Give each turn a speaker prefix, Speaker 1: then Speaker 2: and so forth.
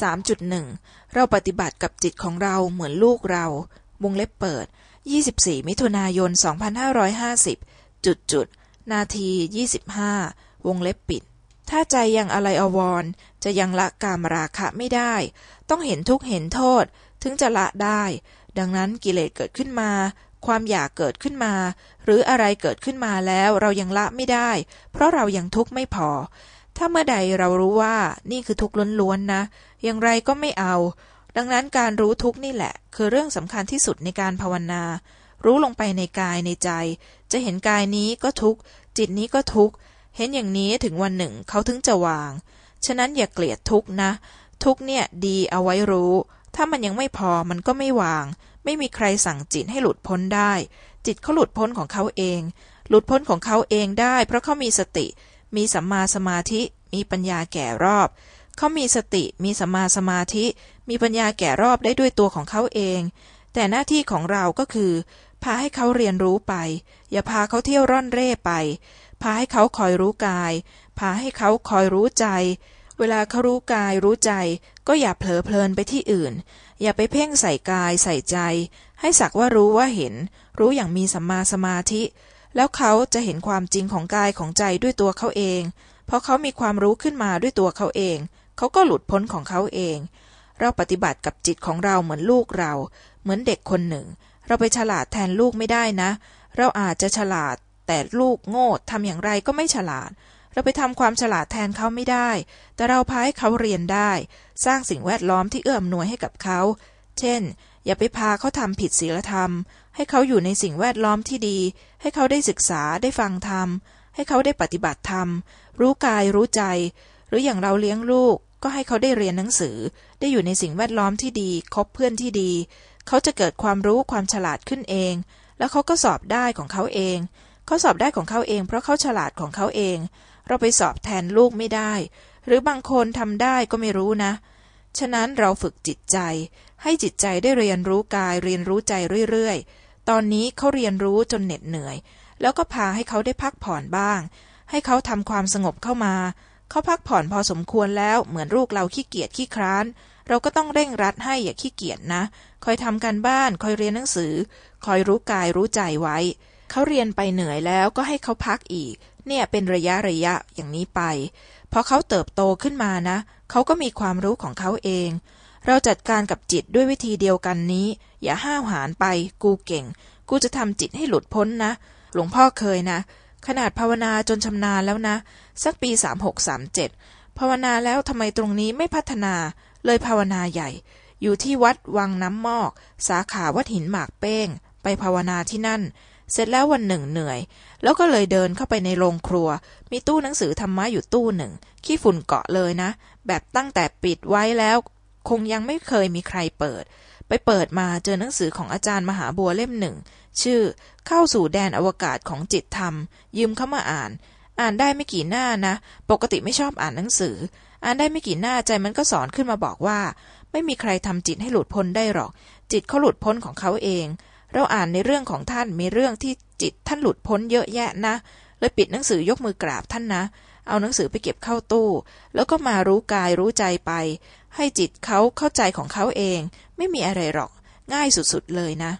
Speaker 1: 3.1 เราปฏิบัติกับจิตของเราเหมือนลูกเรา วงเล็บเปิด 24 มิถุนายน 2550 จุดจุด นาที 25 วงเล็บปิด ถ้าใจยังอะไรอววร จะยังละกามราคะไม่ได้ ต้องเห็นทุกเห็นโทษ ถึงจะละได้ ดังนั้นกิเลสเกิดขึ้นมา ความอยากเกิดขึ้นมา หรืออะไรเกิดขึ้นมาแล้วเรายังละไม่ได้ เพราะเรายังทุกข์ไม่พอ ถ้าเมื่อใดเรารู้ว่านี่คือทุกข์ล้วนๆนะ อย่างไรก็ไม่เอา ดังนั้นการรู้ทุกข์นี่แหละ คือเรื่องสำคัญที่สุดในการภาวนา รู้ลงไปในกายในใจ จะเห็นกายนี้ก็ทุกข์ จิตนี้ก็ทุกข์ เห็นอย่างนี้ถึงวันหนึ่งเขาถึงจะวาง ฉะนั้นอย่าเกลียดทุกข์นะ ทุกข์เนี่ยดีเอาไว้รู้ ถ้ามันยังไม่พอมันก็ไม่วาง ไม่มีใครสั่งจิตให้หลุดพ้นได้ จิตเขาหลุดพ้นของเขาเอง หลุดพ้นของเขาเองได้ เพราะเขามีสติ มีสัมมาสมาธิ มีปัญญาแก่รอบ เขามีสติ มีสัมมาสมาธิ มีปัญญาแก่รอบได้ด้วยตัวของเขาเอง แต่หน้าที่ของเราก็คือ พาให้เขาเรียนรู้ไป อย่าพาเขาเที่ยวร่อนเร่ไป พาให้เขาคอยรู้กาย พาให้เขาคอยรู้ใจ เวลาเขารู้กายรู้ใจ ก็อย่าเผลอเพลินไปที่อื่น อย่าไปเพ่งใส่กายใส่ใจ ให้สักว่ารู้ว่าเห็น รู้อย่างมีสัมมาสมาธิ แล้วเขาจะเห็นความจริงของกายของใจด้วยตัวเขาเอง เพราะเขามีความรู้ขึ้นมาด้วยตัวเขาเอง เขาก็หลุดพ้นของเขาเอง เราปฏิบัติกับจิตของเราเหมือนลูกเรา เหมือนเด็กคนหนึ่ง เราไปฉลาดแทนลูกไม่ได้นะ เราอาจจะฉลาด แต่ลูกโง่ทำอย่างไรก็ไม่ฉลาด เราไปทำความฉลาดแทนเขาไม่ได้ แต่เราพาให้เขาเรียนได้ สร้างสิ่งแวดล้อมที่เอื้อมหน่วยให้กับเขา เช่น อย่าไปพาเขาทำผิดศีลธรรม ให้เขาอยู่ในสิ่งแวดล้อมที่ดี ให้เขาได้ศึกษาได้ฟังธรรม ให้เขาได้ปฏิบัติธรรม รู้กายรู้ใจ หรืออย่างเราเลี้ยงลูกก็ให้เขาได้เรียนหนังสือ ได้อยู่ในสิ่งแวดล้อมที่ดี คบเพื่อนที่ดี เขาจะเกิดความรู้ความฉลาดขึ้นเอง แล้วเขาก็สอบได้ของเขาเอง เขาสอบได้ของเขาเอง เพราะเขาฉลาดของเขาเอง เราไปสอบแทนลูกไม่ได้ หรือบางคนทำได้ก็ไม่รู้นะ ฉะนั้นเราฝึกจิตใจ ให้จิตใจได้เรียนรู้กายเรียนรู้ใจเรื่อยๆ ตอนนี้เขาเรียนรู้จนเหน็ดเหนื่อย แล้วก็พาให้เขาได้พักผ่อนบ้าง ให้เขาทำความสงบเข้ามา เขาพักผ่อนพอสมควรแล้วเหมือนลูกเราขี้เกียจขี้คร้าน เราก็ต้องเร่งรัดให้อย่าขี้เกียจนะ คอยทำการบ้าน คอยเรียนหนังสือ คอยรู้กายรู้ใจไว้ เขาเรียนไปเหนื่อยแล้วก็ให้เขาพักอีก เนี่ยเป็นระยะระยะอย่างนี้ไป พอเขาเติบโตขึ้นมานะ เขาก็มีความรู้ของเขาเอง เราจัดการกับจิตด้วยวิธีเดียวกันนี้ อย่าห้าวหาญไป กูเก่ง กูจะทำจิตให้หลุดพ้นนะ หลวงพ่อเคยนะ ขนาดภาวนาจนชำนาญแล้วนะ สักปีสามหกสามเจ็ดภาวนาแล้วทำไมตรงนี้ไม่พัฒนา เลยภาวนาใหญ่ อยู่ที่วัดวังน้ำมอก สาขาวัดหินหมากเป้ง ไปภาวนาที่นั่น เสร็จแล้ววันหนึ่งเหนื่อย แล้วก็เลยเดินเข้าไปในโรงครัว มีตู้หนังสือธรรมะอยู่ตู้หนึ่ง ขี้ฝุ่นเกาะเลยนะ แบบตั้งแต่ปิดไว้แล้ว คงยังไม่เคยมีใครเปิด ไปเปิดมาเจอหนังสือของอาจารย์มหาบัวเล่มหนึ่ง ชื่อ เข้าสู่แดนอวกาศของจิตธรรม ยืมเข้ามาอ่าน อ่านได้ไม่กี่หน้านะ ปกติไม่ชอบอ่านหนังสือ อ่านได้ไม่กี่หน้าใจมันก็สอนขึ้นมาบอกว่า ไม่มีใครทำจิตให้หลุดพ้นได้หรอก จิตเขาหลุดพ้นของเขาเอง เราอ่านในเรื่องของท่านมีเรื่องที่จิตท่านหลุดพ้นเยอะแยะนะเลยปิดหนังสือยกมือกราบท่านนะ เอาหนังสือไปเก็บเข้าตู้ แล้วก็มารู้กายรู้ใจไป ให้จิตเขาเข้าใจของเขาเอง ไม่มีอะไรหรอก ง่ายสุดๆเลยนะ